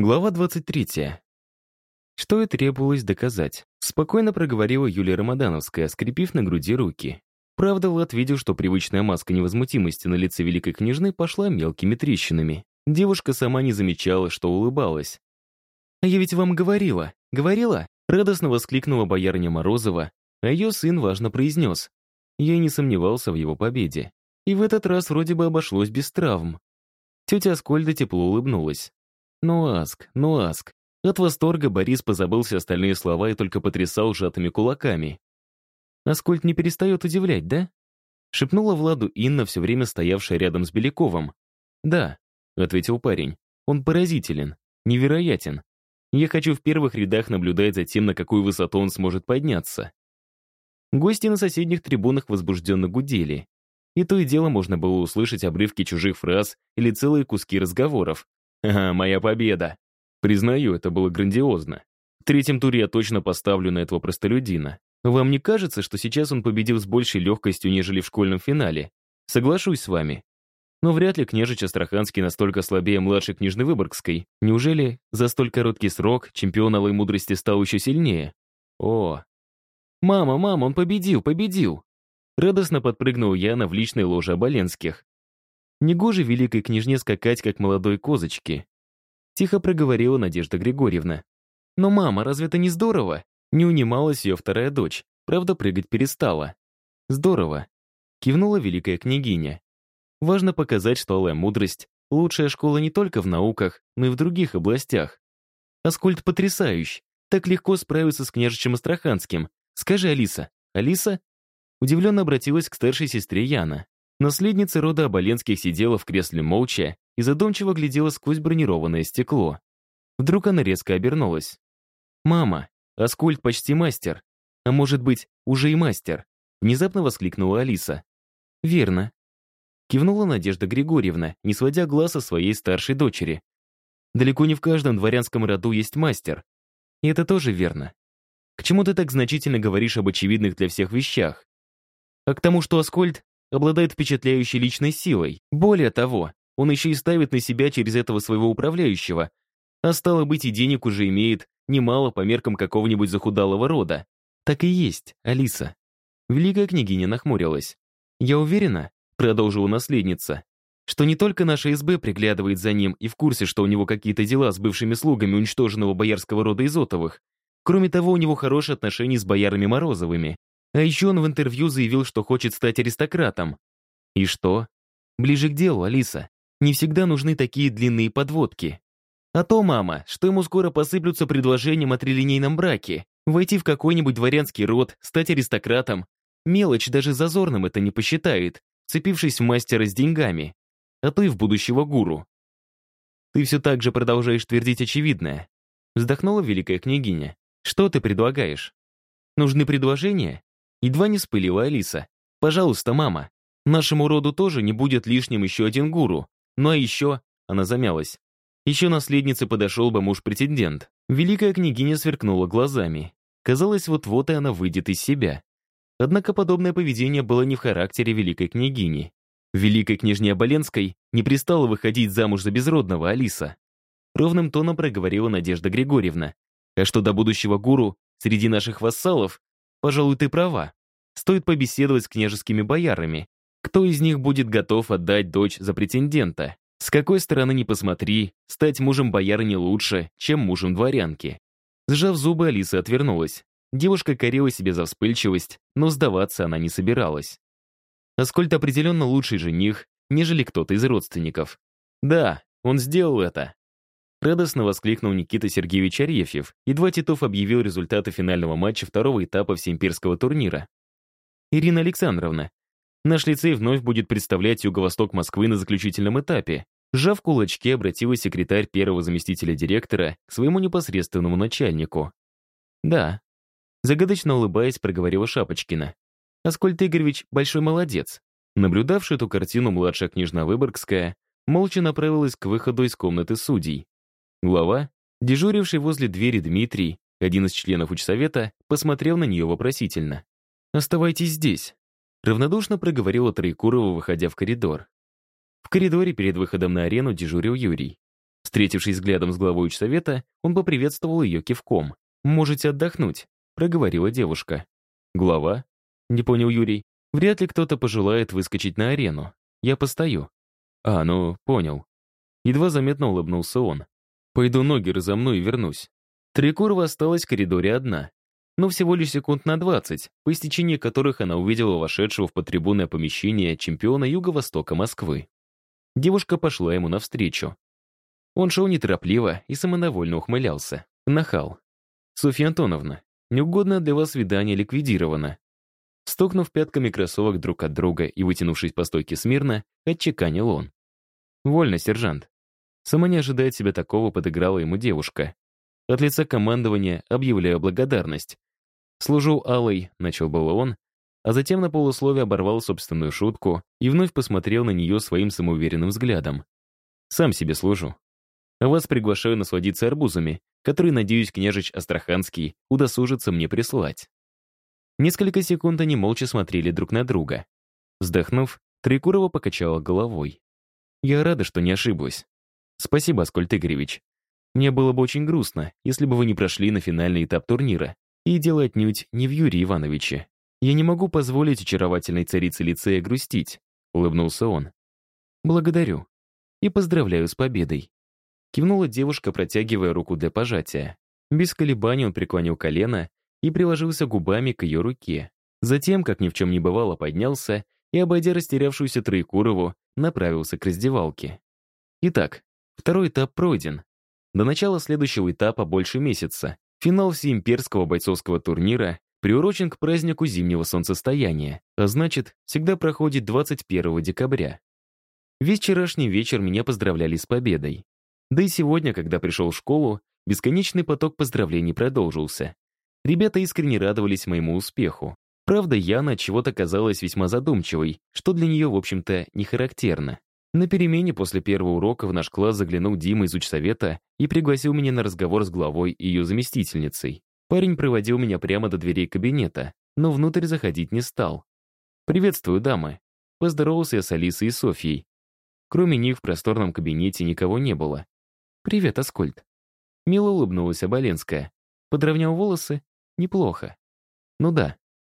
Глава 23. Что и требовалось доказать. Спокойно проговорила Юлия Рамадановская, скрепив на груди руки. Правда, Влад видел, что привычная маска невозмутимости на лице великой княжны пошла мелкими трещинами. Девушка сама не замечала, что улыбалась. «А я ведь вам говорила, говорила?» Радостно воскликнула боярня Морозова, а ее сын важно произнес. Я не сомневался в его победе. И в этот раз вроде бы обошлось без травм. Тетя Аскольда тепло улыбнулась. «Ну, Аск, ну, Аск». От восторга Борис позабыл все остальные слова и только потрясал сжатыми кулаками. «Аскольд не перестает удивлять, да?» Шепнула Владу Инна, все время стоявшая рядом с Беляковым. «Да», — ответил парень. «Он поразителен, невероятен. Я хочу в первых рядах наблюдать за тем, на какую высоту он сможет подняться». Гости на соседних трибунах возбужденно гудели. И то и дело можно было услышать обрывки чужих фраз или целые куски разговоров, Ага, моя победа. Признаю, это было грандиозно. В третьем туре я точно поставлю на этого простолюдина. Вам не кажется, что сейчас он победил с большей легкостью, нежели в школьном финале? Соглашусь с вами. Но вряд ли княжич Астраханский настолько слабее младшей княжны Выборгской. Неужели за столь короткий срок чемпион Алой Мудрости стал еще сильнее? О! Мама, мама, он победил, победил! Радостно подпрыгнул Яна в личной ложе Оболенских. Негоже великой княжне скакать, как молодой козочки. Тихо проговорила Надежда Григорьевна. Но, мама, разве это не здорово? Не унималась ее вторая дочь, правда, прыгать перестала. Здорово. Кивнула великая княгиня. Важно показать, что алая мудрость — лучшая школа не только в науках, но и в других областях. Аскольд потрясающий. Так легко справиться с княжичем Астраханским. Скажи, Алиса. Алиса? Удивленно обратилась к старшей сестре Яна. Наследница рода Оболенских сидела в кресле молча и задумчиво глядела сквозь бронированное стекло. Вдруг она резко обернулась. «Мама, Аскольд почти мастер. А может быть, уже и мастер?» Внезапно воскликнула Алиса. «Верно». Кивнула Надежда Григорьевна, не сводя глаз со своей старшей дочери. «Далеко не в каждом дворянском роду есть мастер. И это тоже верно. К чему ты так значительно говоришь об очевидных для всех вещах? А к тому, что Аскольд обладает впечатляющей личной силой. Более того, он еще и ставит на себя через этого своего управляющего, а стало быть, и денег уже имеет немало по меркам какого-нибудь захудалого рода. Так и есть, Алиса. Великая княгиня нахмурилась. «Я уверена», — продолжила наследница, что не только наша СБ приглядывает за ним и в курсе, что у него какие-то дела с бывшими слугами уничтоженного боярского рода Изотовых. Кроме того, у него хорошие отношения с боярами Морозовыми. А еще он в интервью заявил, что хочет стать аристократом. И что? Ближе к делу, Алиса. Не всегда нужны такие длинные подводки. А то, мама, что ему скоро посыплются предложением о трилинейном браке, войти в какой-нибудь дворянский род, стать аристократом. Мелочь даже зазорным это не посчитает, цепившись в мастера с деньгами. А то и в будущего гуру. Ты все так же продолжаешь твердить очевидное. Вздохнула великая княгиня. Что ты предлагаешь? Нужны предложения? Едва не спылила Алиса. «Пожалуйста, мама, нашему роду тоже не будет лишним еще один гуру. Ну а еще...» Она замялась. Еще наследнице подошел бы муж-претендент. Великая княгиня сверкнула глазами. Казалось, вот-вот и она выйдет из себя. Однако подобное поведение было не в характере великой княгини. Великой княжне Оболенской не пристало выходить замуж за безродного Алиса. Ровным тоном проговорила Надежда Григорьевна. А что до будущего гуру, среди наших вассалов Пожалуй, ты права. Стоит побеседовать с княжескими боярами. Кто из них будет готов отдать дочь за претендента? С какой стороны ни посмотри, стать мужем боярни лучше, чем мужем дворянки. Сжав зубы, Алиса отвернулась. Девушка корила себе за вспыльчивость, но сдаваться она не собиралась. Аскольд определенно лучший жених, нежели кто-то из родственников. Да, он сделал это. Радостно воскликнул Никита Сергеевич Арефьев, едва Титов объявил результаты финального матча второго этапа всеимперского турнира. «Ирина Александровна, наш лицей вновь будет представлять Юго-Восток Москвы на заключительном этапе», Сжав кулачки, обратилась секретарь первого заместителя директора к своему непосредственному начальнику. «Да», — загадочно улыбаясь, проговорила Шапочкина. «Аскольд Игоревич — большой молодец». Наблюдавшая эту картину младшая княжна Выборгская молча направилась к выходу из комнаты судей. Глава, дежуривший возле двери Дмитрий, один из членов учсовета, посмотрел на нее вопросительно. «Оставайтесь здесь», — равнодушно проговорила Троекурова, выходя в коридор. В коридоре перед выходом на арену дежурил Юрий. Встретившись взглядом с главой совета, он поприветствовал ее кивком. «Можете отдохнуть», — проговорила девушка. «Глава?» — не понял Юрий. «Вряд ли кто-то пожелает выскочить на арену. Я постою». «А, ну, понял». Едва заметно улыбнулся он. «Пойду ноги разомну и вернусь». Трикурова осталась в коридоре одна. Но всего лишь секунд на двадцать, по истечении которых она увидела вошедшего в потрибунное помещение чемпиона Юго-Востока Москвы. Девушка пошла ему навстречу. Он шел неторопливо и самодовольно ухмылялся. Нахал. «Софья Антоновна, неугодное для вас свидание ликвидировано». Стукнув пятками кроссовок друг от друга и вытянувшись по стойке смирно, отчеканил он. «Вольно, сержант». Сама не ожидает себя такого, подыграла ему девушка. От лица командования объявляю благодарность. «Служу Алой», — начал было он, а затем на полусловие оборвал собственную шутку и вновь посмотрел на нее своим самоуверенным взглядом. «Сам себе служу. А вас приглашаю насладиться арбузами, которые, надеюсь, княжич Астраханский удосужится мне прислать». Несколько секунд они молча смотрели друг на друга. Вздохнув, Трикурова покачала головой. «Я рада, что не ошиблась. Спасибо, Аскольд Игоревич. Мне было бы очень грустно, если бы вы не прошли на финальный этап турнира. И дело отнюдь не в Юрии Ивановиче. Я не могу позволить очаровательной царице лицея грустить», — улыбнулся он. «Благодарю. И поздравляю с победой. Кивнула девушка, протягивая руку для пожатия. Без колебаний он преклонил колено и приложился губами к ее руке. Затем, как ни в чем не бывало, поднялся и, обойдя растерявшуюся Троекурову, направился к раздевалке. Итак, второй этап пройден. До начала следующего этапа больше месяца. Финал всеимперского бойцовского турнира приурочен к празднику зимнего солнцестояния, а значит, всегда проходит 21 декабря. Весь вчерашний вечер меня поздравляли с победой. Да и сегодня, когда пришел в школу, бесконечный поток поздравлений продолжился. Ребята искренне радовались моему успеху. Правда, Яна чего-то казалась весьма задумчивой, что для нее, в общем-то, не характерно. На перемене после первого урока в наш класс заглянул Дима из учсовета и пригласил меня на разговор с главой и ее заместительницей. Парень проводил меня прямо до дверей кабинета, но внутрь заходить не стал. «Приветствую, дамы». Поздоровался я с Алисой и Софьей. Кроме них в просторном кабинете никого не было. «Привет, Аскольд». Мило улыбнулась Оболенская. Подровнял волосы? Неплохо. Ну да.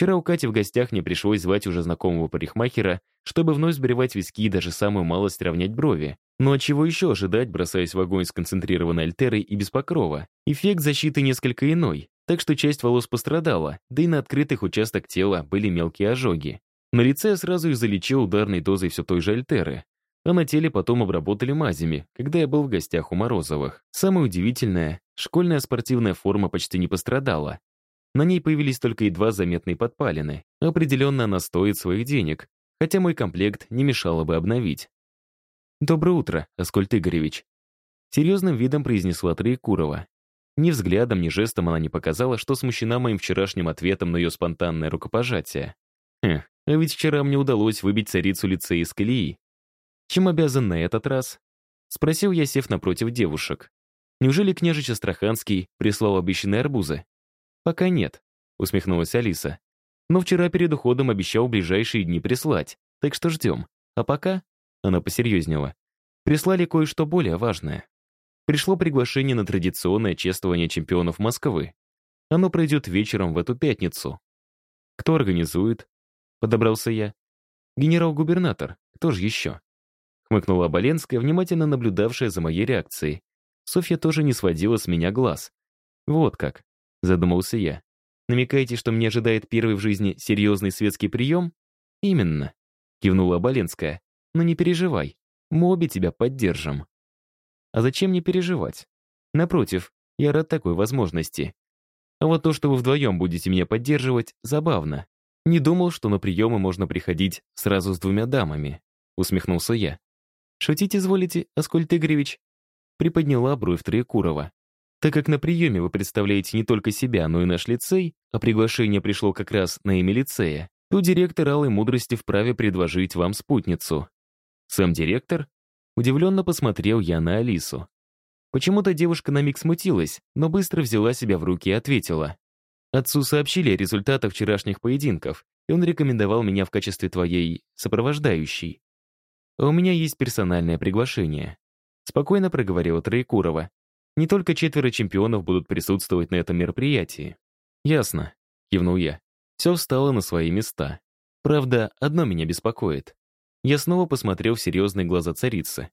Вчера у Кати в гостях мне пришлось звать уже знакомого парикмахера, чтобы вновь сбривать виски и даже самую малость равнять брови. Ну а чего еще ожидать, бросаясь в огонь концентрированной альтерой и без покрова? Эффект защиты несколько иной, так что часть волос пострадала, да и на открытых участок тела были мелкие ожоги. На лице я сразу их залечил ударной дозой все той же альтеры, а на теле потом обработали мазями, когда я был в гостях у Морозовых. Самое удивительное, школьная спортивная форма почти не пострадала. На ней появились только едва заметные подпалины. Определенно она стоит своих денег, хотя мой комплект не мешало бы обновить. «Доброе утро, Аскольд Игоревич», — серьезным видом произнесла Троекурова. Ни взглядом, ни жестом она не показала, что смущена моим вчерашним ответом на ее спонтанное рукопожатие. Хм, а ведь вчера мне удалось выбить царицу лицея из колеи. Чем обязан на этот раз? Спросил я, сев напротив девушек. Неужели княжич Астраханский прислал обещанные арбузы? Пока нет, усмехнулась Алиса. Но вчера перед уходом обещал ближайшие дни прислать, так что ждем. А пока, она посерьезнела, прислали кое-что более важное. Пришло приглашение на традиционное чествование чемпионов Москвы. Оно пройдет вечером в эту пятницу. Кто организует? Подобрался я. Генерал-губернатор, кто же еще? хмыкнула Оболенская, внимательно наблюдавшая за моей реакцией. Софья тоже не сводила с меня глаз. «Вот как», — задумался я. «Намекаете, что мне ожидает первый в жизни серьезный светский прием?» «Именно», — кивнула Оболенская. «Но не переживай, мы обе тебя поддержим». «А зачем мне переживать? Напротив, я рад такой возможности. А вот то, что вы вдвоем будете меня поддерживать, забавно. Не думал, что на приемы можно приходить сразу с двумя дамами», — усмехнулся я. «Шутить изволите, Аскольд Игоревич?» Приподняла бровь Троекурова. «Так как на приеме вы представляете не только себя, но и наш лицей, а приглашение пришло как раз на имя лицея, то директор Алой Мудрости вправе предложить вам спутницу». «Сам директор?» Удивленно посмотрел я на Алису. Почему-то девушка на миг смутилась, но быстро взяла себя в руки и ответила. «Отцу сообщили о результатах вчерашних поединков, и он рекомендовал меня в качестве твоей сопровождающей. А у меня есть персональное приглашение. спокойно проговорила Троекурова. «Не только четверо чемпионов будут присутствовать на этом мероприятии». «Ясно», — кивнул я. Все встало на свои места. Правда, одно меня беспокоит. Я снова посмотрел в серьезные глаза царицы.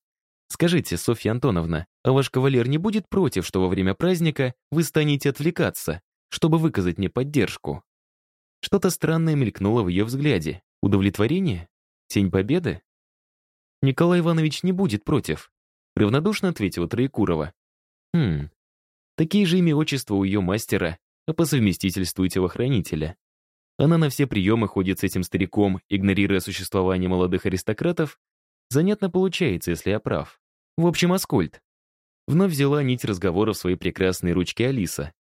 «Скажите, Софья Антоновна, а ваш кавалер не будет против, что во время праздника вы станете отвлекаться, чтобы выказать мне поддержку?» Что-то странное мелькнуло в ее взгляде. Удовлетворение? Тень победы? Николай Иванович не будет против. Равнодушно ответила Троекурова. Хм, такие же имя отчества у ее мастера, а по совместительству и телохранителя. Она на все приемы ходит с этим стариком, игнорируя существование молодых аристократов. Занятно получается, если я прав. В общем, Аскольд. Вновь взяла нить разговора в свои прекрасные ручки Алиса.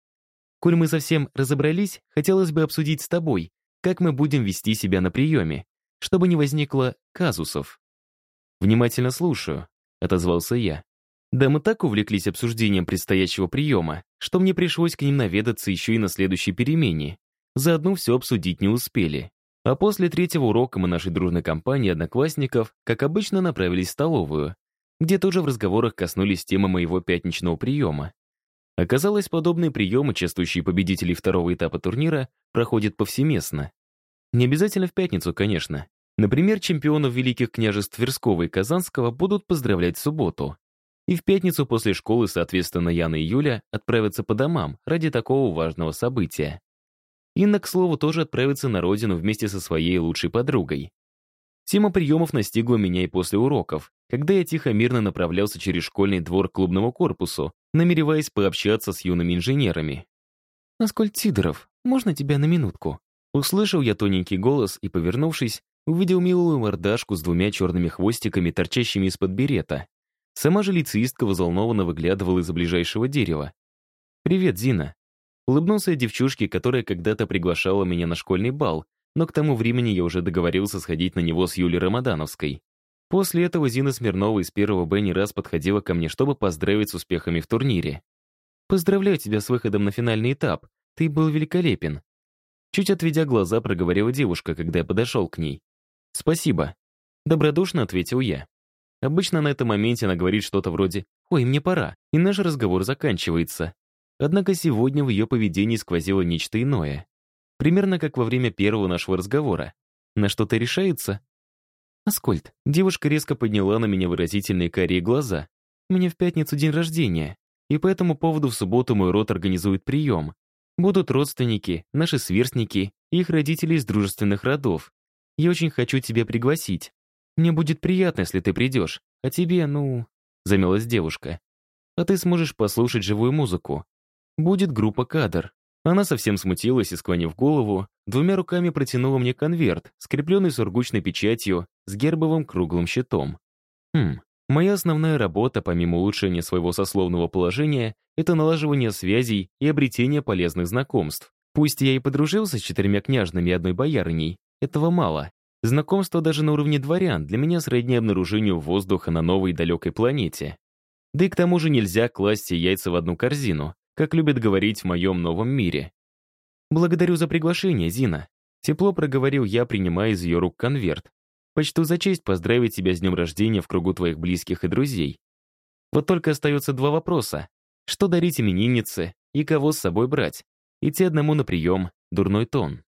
Коль мы совсем разобрались, хотелось бы обсудить с тобой, как мы будем вести себя на приеме, чтобы не возникло казусов. «Внимательно слушаю», — отозвался я. Да мы так увлеклись обсуждением предстоящего приема, что мне пришлось к ним наведаться еще и на следующей перемене. Заодно все обсудить не успели. А после третьего урока мы нашей дружной компании одноклассников, как обычно, направились в столовую, где тоже в разговорах коснулись темы моего пятничного приема. Оказалось, подобные приемы, чествующие победителей второго этапа турнира, проходят повсеместно. Не обязательно в пятницу, конечно. Например, чемпионов великих княжеств Тверского и Казанского будут поздравлять в субботу. И в пятницу после школы, соответственно, Яна и Юля отправятся по домам ради такого важного события. Инна, к слову, тоже отправится на родину вместе со своей лучшей подругой. Тема приемов настигла меня и после уроков, когда я тихо-мирно направлялся через школьный двор к клубному корпусу, намереваясь пообщаться с юными инженерами. «Аскольд Сидоров, можно тебя на минутку?» Услышал я тоненький голос и, повернувшись, увидел милую мордашку с двумя черными хвостиками, торчащими из-под берета. Сама же лицеистка взволнованно выглядывала из-за ближайшего дерева. «Привет, Зина». Улыбнулся я девчушке, которая когда-то приглашала меня на школьный бал, но к тому времени я уже договорился сходить на него с Юлей Рамадановской. После этого Зина Смирнова из первого Б не раз подходила ко мне, чтобы поздравить с успехами в турнире. «Поздравляю тебя с выходом на финальный этап. Ты был великолепен». Чуть отведя глаза, проговорила девушка, когда я подошел к ней. «Спасибо», — добродушно ответил я. Обычно на этом моменте она говорит что-то вроде «Ой, мне пора», и наш разговор заканчивается. Однако сегодня в ее поведении сквозило нечто иное. Примерно как во время первого нашего разговора. На что-то решается, «Аскольд». Девушка резко подняла на меня выразительные карие глаза. «У меня в пятницу день рождения, и по этому поводу в субботу мой род организует прием. Будут родственники, наши сверстники их родители из дружественных родов. Я очень хочу тебя пригласить. Мне будет приятно, если ты придешь. А тебе, ну...» Замялась девушка. «А ты сможешь послушать живую музыку. Будет группа «Кадр». Она совсем смутилась и, склонив голову, двумя руками протянула мне конверт, скрепленный сургучной печатью с гербовым круглым щитом. Хм, моя основная работа, помимо улучшения своего сословного положения, это налаживание связей и обретение полезных знакомств. Пусть я и подружился с четырьмя княжнами и одной боярыней, этого мало. Знакомство даже на уровне дворян для меня сродни обнаружению воздуха на новой далекой планете. Да и к тому же нельзя класть яйца в одну корзину как любят говорить в моем новом мире. «Благодарю за приглашение, Зина». Тепло проговорил я, принимая из ее рук конверт. «Почту за честь поздравить тебя с днем рождения в кругу твоих близких и друзей. Вот только остается два вопроса. Что дарить имениннице и кого с собой брать? Идти одному на прием — дурной тон.